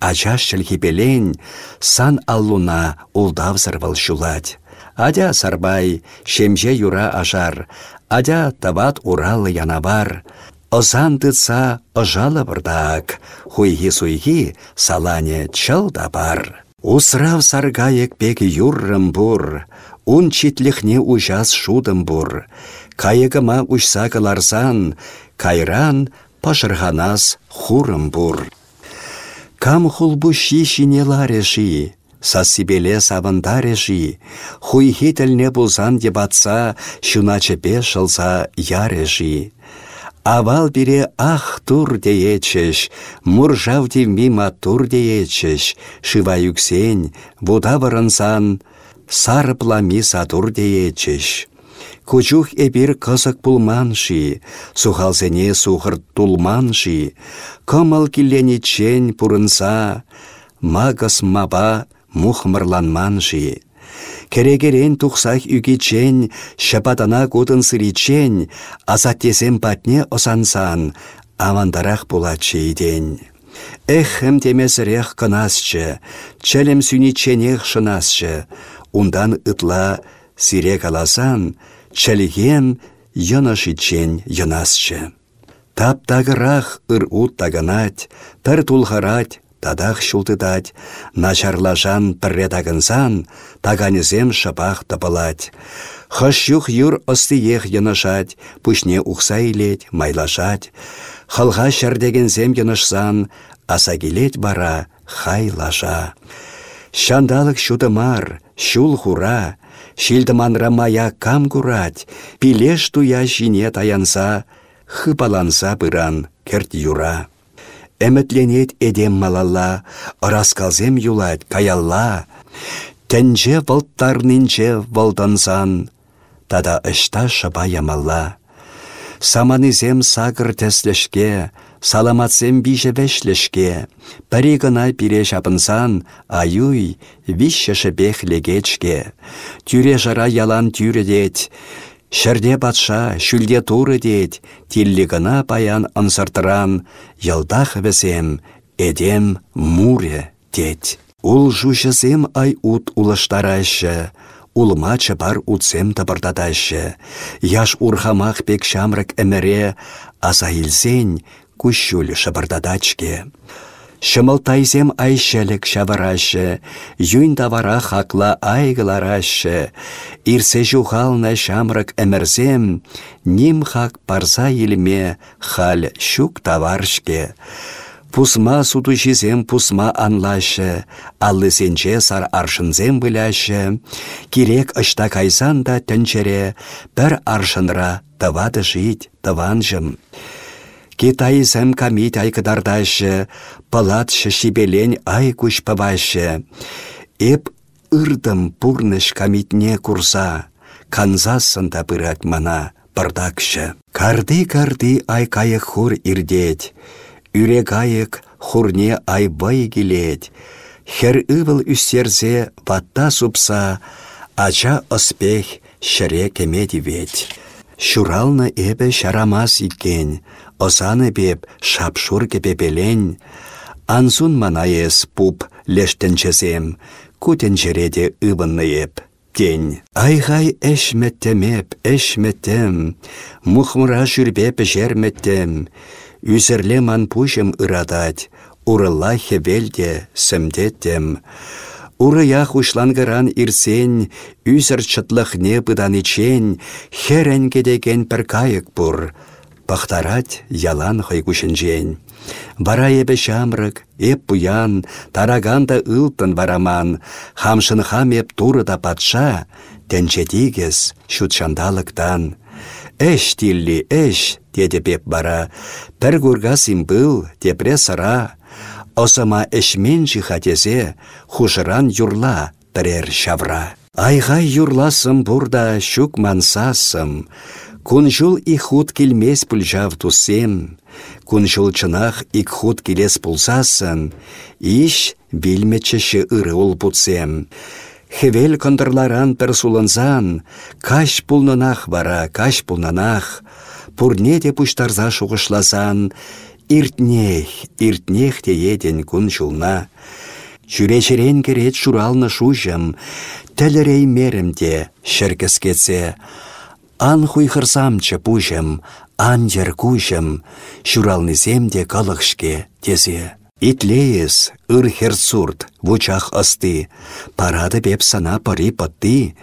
ачаш шілхипелен, сан аллуна улдавзыр шулать. Адя сарбай, шемже юра ажар, адя тават уралы янабар. Озан тыца ожалы бұрдак, хуйхи-суйхи салане чыл да бар. Усрав саргайек пек юррым бур, ун читлихне ужас шудым бур. Кайыгыма учса кыларсан, кайран пашырханас хурым бур. Кам хулбу ши шине лареши, Сассибеле савындареши, хуйхи тілне бұлсан дебатса, шуначепе шылса яреши. Авал бире ах тур деечеш, муржав мима тур деечеш, шива юксен, вуда варынсан, сарыплами сатур деечеш. Кучух эбир кысык пулманши, сухалсене сухыр тулманши, кымыл чен пурынса, магас маба мухмырланманши. Керегерен тухсах үгечен, шапатана кутын сыричен, азаттесен патне осансан, амандарах булачы иден. Эхім темесірек кынасчы, чәлім сүниченех шынасчы, ундан ытла сирек аласан, чәлігем йынышичен йынасчы. Тап тагырах ыр ут таганать, тар тулхарать, тадах шултыдать, начарлашан пірре тагынсан, таганезем шапах тапалать. Хышюх юр остыех янышать, пушне ухса илет, майлашать. Халға шәрдегензем янышсан, аса келет бара, хайлаша. Шандалық шутымар, шул хура, шилдыманра мая кам курать, пилеш туя жине таянса, хыпаланса пыран, керт юра. Әмітленет эдем малалла, ыраскалзем юлать каялла. Тәнже валттарнинче валдансан, тада ышта шаба ямалла. Саманызем сагыр тәслешке, Саламатсем биже вешлешке, пірі гына пире шапынсан, аюй, вишші бех легечке. Тюре жара ялан тюре дет, Шәрде батша, шүлде туры дет, тиллі гына паян ансартыран, ялдах весем, эдем муре дет. Ул жушысем ай ут улаштарашы, улма чапар утсем табырдадайшы. Яш урхамах пек шамрак әміре, аса илсен күшшүл шабырдадачке. Шымылтайзем айшелік шаварашы, юн тавара хакла айгыларашы, ирсе жухална шамрак әмірзем, ним хак парса елме хал шук таваршке. Пусма сутушизем пусма анлашы, аллысенче сар аршынзем выляшы, Кирек ышта кайсан да тәнчере, бір аршынра тавады жить таванжым. Китай сәм камит айкыдардашы, палатшы шибелен ай күш павашы. Эп ырдым пурныш камитне курса, канзасын да пырат мана бардакшы. Карды-карды ай кайық хур ирдеть, Үрек айық хурне айбай келет. Хер ывыл үстерзе ватта супса, ача оспех шыре кемеди веть. Шуралны эбе шарамас иккен, осаны беп шапшур кепепелен. Ансун манаес пуп лештенчесем, кутенчереде ывынны еп. Тень. Айғай әшметтемеп, әшметтем, мұхмыра жүрбеп жерметтем, ман пушым ырадать, урылла хевелде сімдеттем. Урыях ушлангыран ирсен, үсір чытлықне бұдан ичен, херен кедеген пір кайык бұр. Пахтарать ялан жен. Бара ебе шамрык, еп буян, тараганда ылтын вараман, хамшын хам еп турыда патша, тенчетигес шутшандалықтан. Эш тилли, эш, деді беп бара. Пір күргасым был, депре сара. Осама эшмен жихатезе, хушыран юрла, бірер шавра. Айғай юрласым бұрда шук мансасым. Күнжул ихут келмес пүлжав тусем. Күнжул чынақ ихут келес пулсасын. Иш білмечеші ыры ол бұтсем. Хевел кондырларан пір сулынзан, каш пулнынах бара, каш пулнынах, пурне де пуштарза шуғышласан, иртнех, иртнех те еден күн жулна. Жүречерен керет шуралны шужым, тәлірей мерімде шіркіскетсе, ан хуйхырсамчы пужым, ан жер кужым, шуралныземде калықшке тезе. Итлеес, ыр херсурт, вучах асты, парады беп сана пари патты.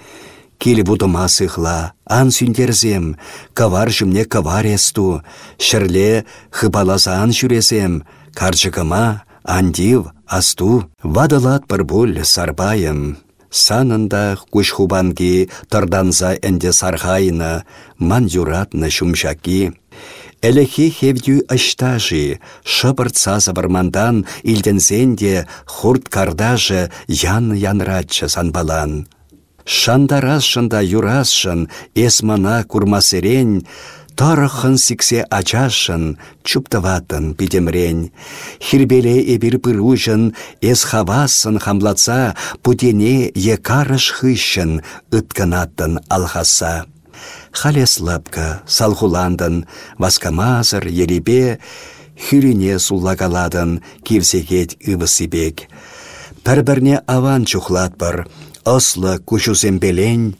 Кил будыма сыхла, ан сүндерзем, кавар жүмне кавар есту, шырле хыбалазан жүресем, карчыкыма андив асту, вадалат бір бұл сарбайым. Санында күш хубанги тарданза әнде сархайны, ман юратны шумшаки. Әліхи хевдю аштажи, шыбырт сазы бармандан илдензенде хурт кардажы ян янратчы Шандарасшында юрасшын, эсмана курмасырен, Тарахын сиксе ачашын, чуптыватын бидемрен. Хирбеле эбір пыружын, эс хавасын хамлаца, путене екарыш хыщын, ытканатын алхаса. Халес лапка, салхуландын, васкамазыр, еребе, хүріне суллагаладын, кивсегет ывысыбек. Пір-бірне аван чухлатпыр, ослы күшузембелен,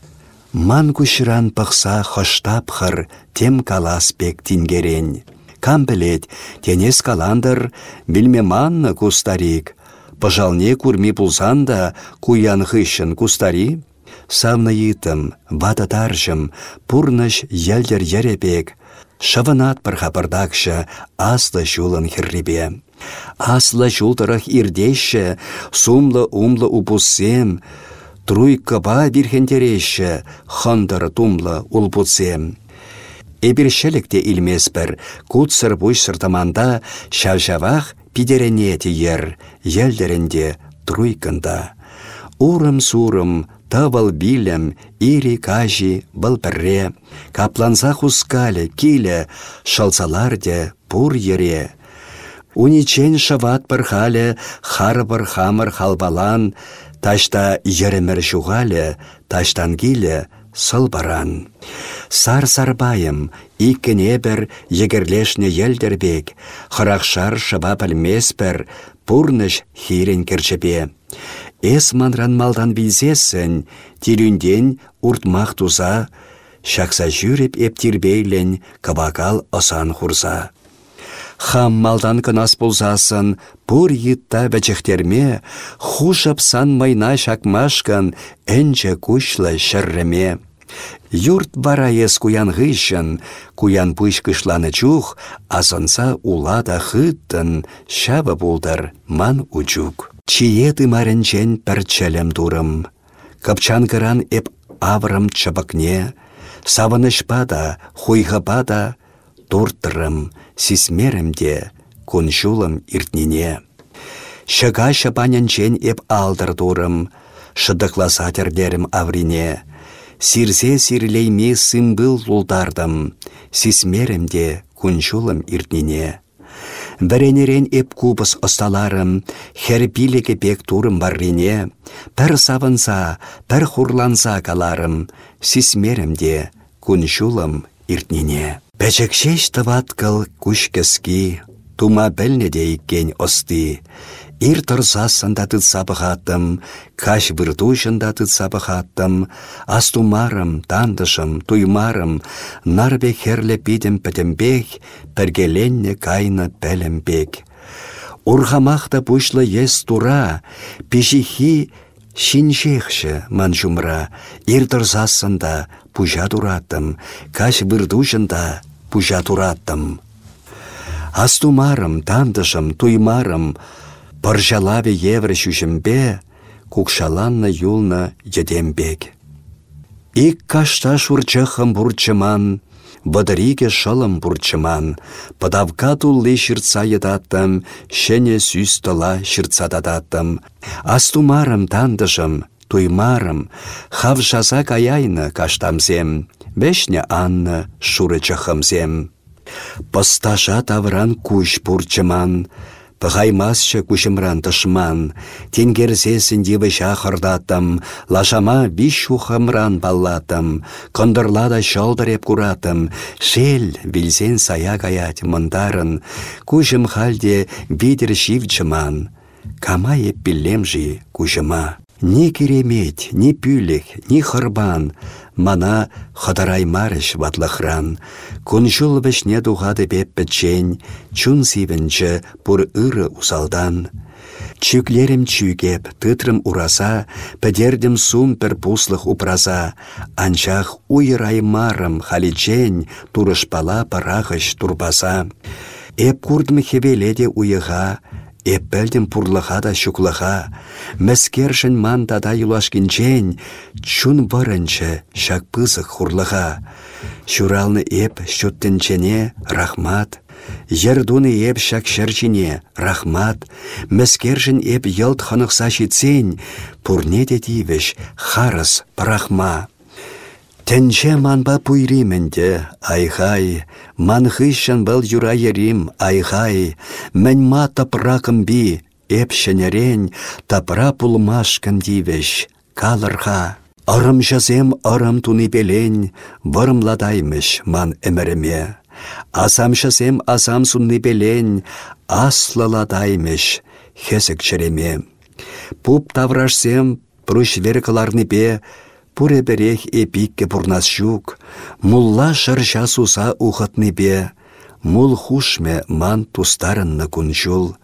ман күшіран пықса хоштапхыр, тем каласпек тингерен. Кам білет, тенес каландыр, білме манны кустарик, пыжалне курми пулсанда, куян хыщын кустари, Савны йытым, вата таржым, пурныш елдер ерепек, Шаванат бір хапырдакшы, аслы жулын хірребе. Аслы жултырах ирдеші, сумлы умлы упусем, Труй кыба бірхентереші, хандыр тумлы улпусем. Эбіршілікте илмеспір, кутсыр бұш сыртаманда, шавжавах пидеренеті ер, елдерінде труйкында. Урым-сурым, Тавал билем, ири кажи был капланса хускале, киле, шалсаларде, пур ере. Уничен шават бір харбыр хамыр халбалан, ташта еремір жуғалі, таштан келі сыл баран. Сар сарбайым, иккене бір егерлешне елдербек, хырақшар шыба білмеспір, пурныш хирен керчепе. Эс манран малдан білзесін, тирюнден уртмақ туза, шақса жүріп ептірбейлен кабакал осан хурса. Хам малдан кынас болзасын, пур йытта хушып сан майна шакмашкан, әнче күшлі шырреме. Юрт бара ес куян ғышын, куян пыш кышланы чух, асынса улада хыттын, шабы болдар ман учук. Чиеты маренчен пәрчелем турым. Капчан кыран эп аврам чабакне, савынышпада, турттырым, сисмерімде, күншулым иртнине. Шыға шапанянчен эп алдыр турым, шыдықласа тердерім аврине, Сирсе сирлейме сымбыл лулдардым, сисмерімде күншулым иртнине. Бәренерен эп кубыс осталарым, хәр билеге бек турым баррине, пәр савынса, пәр хурланса каларым, сисмерімде күншулым иртнине. Бәчекшеш таваткал күшкески, тума бәлнеде иккен осты, Ир тұрсасында тұтса бұғаттым, каш бірдушында тұтса бұғаттым, астумарым, тандышым, туймарым, нарбе херле бидім пәтімбек, пәргеленне кайны бәлімбек. Урхамақта бұшлы ес тура, пешихи шиншехші ман жумра, ир тұрсасында пұжа тураттым, каш бірдушында пұжа тураттым. Астумарым, тандышым, туймарым, Пыржалаве еврі шүшімбе, кукшаланна юлна едембек. Ик кашта шурчыхым бурчыман, Бадыриге шылым бурчыман, Падавка тулли шырца едаттым, Шене сүз тыла шырца дадаттым. Астумарым тандышым, туймарым, Хав жаза каяйны каштамзем, Бешне анны шуры чыхымзем. Посташа тавран куш бурчыман, Пығаймасшы күшімран тышман, тенгерсесін дебі шақырдатым, лашама биш шухымран баллатым, кондырлада шалдыреп куратым, шел білсен сая гаят мұндарын, күшім халде бидір шивчыман, кама еп. Ни керемет, ни пүлік, ни хырбан, мана хыдараймарыш ватлахран. Күншул бішне дұғады беп бітчен, чун сивінчі бұр ыры усалдан. Чүклерім чүгеп, тытрым ураса, пәдердім сум пір пуслық упраза, анчах уйраймарым халичен, турышпала парағыш турбаса. Эп курдмы хевеледе уйыға, Эппелден пурлыға да шуклыға, мәскершін мандада юлашкінчен, чун барынчы шак пызық хурлыға. Шуралны эп шуттенчене рахмат, Ердуны еп шак рахмат, мәскершін еп елт ханықса шитсен, пурне де дивеш харыс парахма. Тәнче манба пуйрименде, айхай, ман хыщан был юра ерим, айхай, мән ма тапракым би, эп шенерен, тапра пулмашкан дивеш, калырха. Арым жазем арым туны белен, варымладаймыш ман әміреме. Асам жазем асам сунны белен, аслаладаймыш, хесік череме. Пуп таврашсем, пруш веркаларны бе, Пуре берех эпикке пурнас щук, мулла шырша суса ухатны бе, мул хушме ман тустарынны кунчул.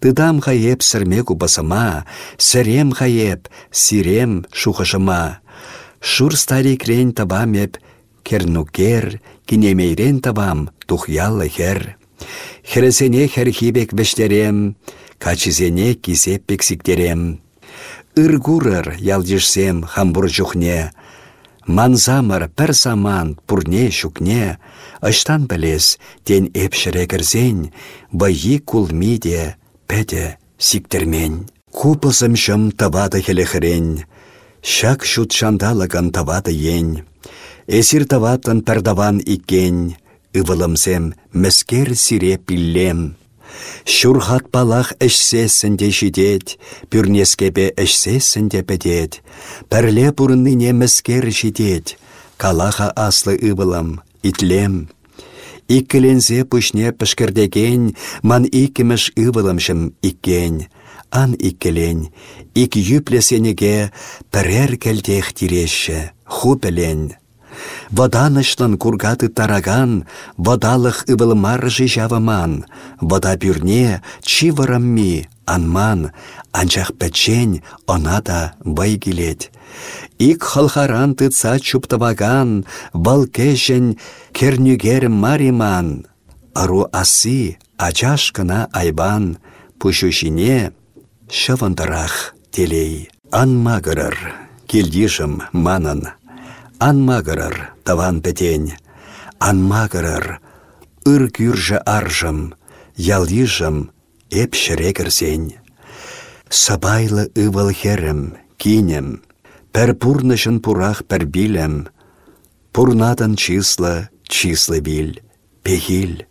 Тыдам хаеп сірме кубасыма, сірем хаеп, сирем шухашыма. Шур стари крен табамеп, кернукер, кинемейрен табам, тухяллы хер. Хересене херхибек бештерем, качизене кисеп пексиктерем. Үргурыр ялдишсем хамбур жухне. Манзамыр пір саман пурне шукне, Аштан білес тен эпшірекірзен, байи кулмиде пәде сиктермен. Купысым шым табады хелехрен, Шак шут шандалаган табады ен. Эсир таватын пәрдаван икен, Ывылымсем мәскер сире пиллем. Шурхат палах әшсесінде жидет, пүрнескебе әшсесінде бедет, пәрле бұрынныне мәскер жидет, калаха аслы ыбылым, итлем. Иккілензе пүшне пішкірдеген, ман икіміш ывылымшым иккен, ан иккелен, ик юплесенеге пірер келдех тиреші, ху білен. Воданышлын кургаты тараган, водалық ывылмаржы жавыман, вода бюрне чиварамми, анман, анчах пәчен она да. Ик халхаран тыца чуптаваган, вал кернюгер мариман. Ару асы, ачашкына айбан, пушушине, шывындырах телей. Анмагырыр, келдишім манын, Анмагырыр таван петень, анмагырыр ыр кюржі аржым, ялдишым эп шірекірсен. Сабайлы ывыл херім, кинем, пәр пурнышын пурах пәр билем, пурнатын числы, числы бил, пехил.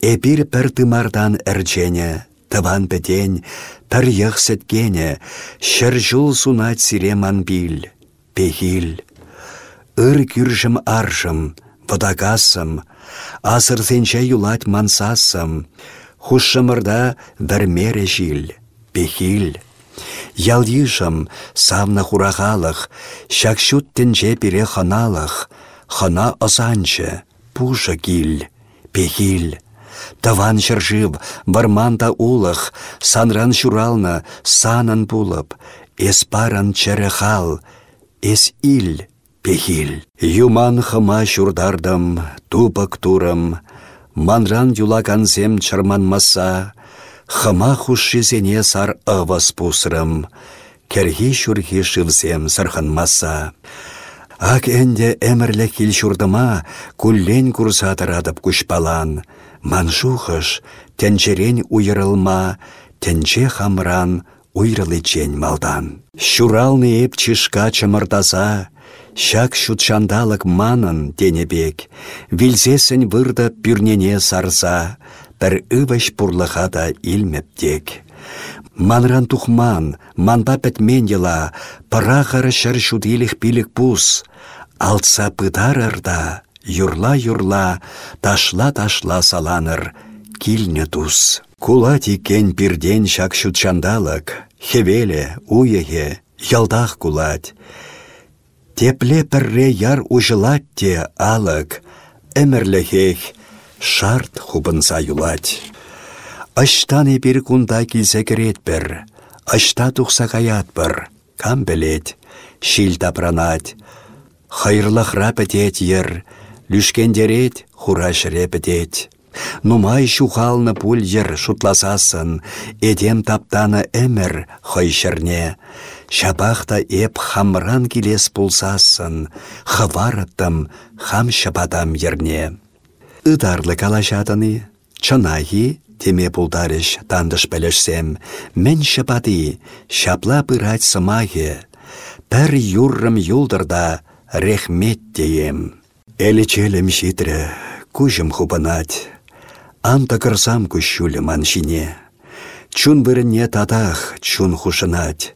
Эпир пәр тымардан әрчене, таван петень, пәр яхсеткене, шыр жул сунать сиреман бил, пехил. Ыр күршім аршым, водагасым, асырсенче юлать мансасым, хушшымырда вәрмере жил, пехил. Ялдишым савна хурағалық, шакшут тінче пире ханалық, хана осанчы, пуша кил, пехил. Таван шыржып, барманда улық, санран шурална, санын пулып, эспаран чәрі эс ил, пехил. Юман хыма шурдардым, тупак турым, манран юлагансем чарманмаса, хыма хушшизене сар ывас пусрым, керхи шурхи шывсем сарханмаса. Ак энде әмірлі кил шурдыма, куллен курсатырадып күшпалан, маншухыш, тенчерен уйрылма, тенче хамран, уйрылычен малдан. Шуралны еп чишка чымыртаса, Шак шутшандалык манын тенебек, вилзесін вырда пюрнене сарса, бір ываш пурлыха да илмептек. Манран тухман, манда пәтмен ела, парахар шыр шудилік пилік пус, алтса пыдарырда, юрла-юрла, ташла-ташла саланыр, килне тус. Кула кен пирден шак шутшандалык, хевеле, уеге, ялдах кулать, Тепле пірре яр ужылат те алык, әмірліхех шарт хубынса юлать. Аштан епір кунда килсе керет бір, ашта тухса каят бір, кам білет, шил тапранать. Хайрлахра петет ер, люшкендерет хурашре петет. Нумай шухалны пуль ер шутласасын, эдем таптаны әмір хайшырне. Шабахта эп хамран келес пулсасын, хыварыттым хам шабадам ерне. Ыдарлы калашатыны, чынахи теме пулдарыш тандыш пәлешсем, мен шабады, шапла пырать сымахе, пәр юррым юлдырда рехмет деем. Әлі челім житрі, күжім хубанать, анта кырсам күшшулі маншине. Чун біріне тадах, чун хушынать,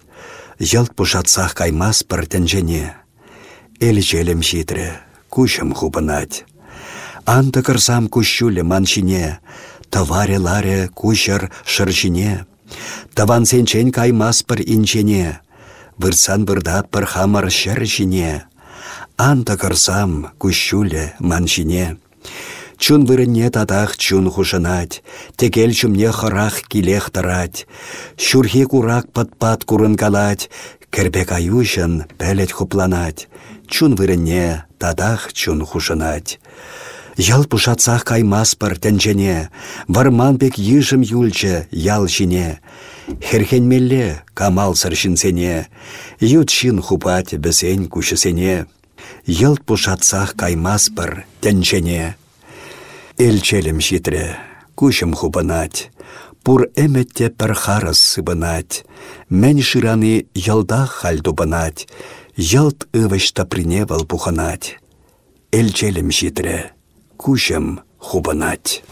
Ялт пушатсах каймас піртінжене. Элі желім житрі, күшім хубынать. Анты кырсам күшшулі маншине, таваре ларе күшір. Таван сенчен каймас пір инчене, вырсан вырдат пір хамар шыршине. Анты кырсам күшшулі. Чун вырынне татах чун хушынать, текел чумне хырах килех тырать. Шурхи курак пат-пат курын калать, керпек аюшын пәлет хупланать. Чун вырынне татах чун хушынать. Ял пушатсах каймаспыр тәнчене, варман бек ешім юлчы ял жіне. Херхенмелле камал сыршынсене, ют шин хупать бізен күшісене. Ялт пушатсах каймаспыр. Элчелем житре, кушым хубанать, пур әмәтте пір харыс сыбынать, ялда хальду банать, ялт ывыш таприне вал пуханать. Элчелем житре, кушым хубанать.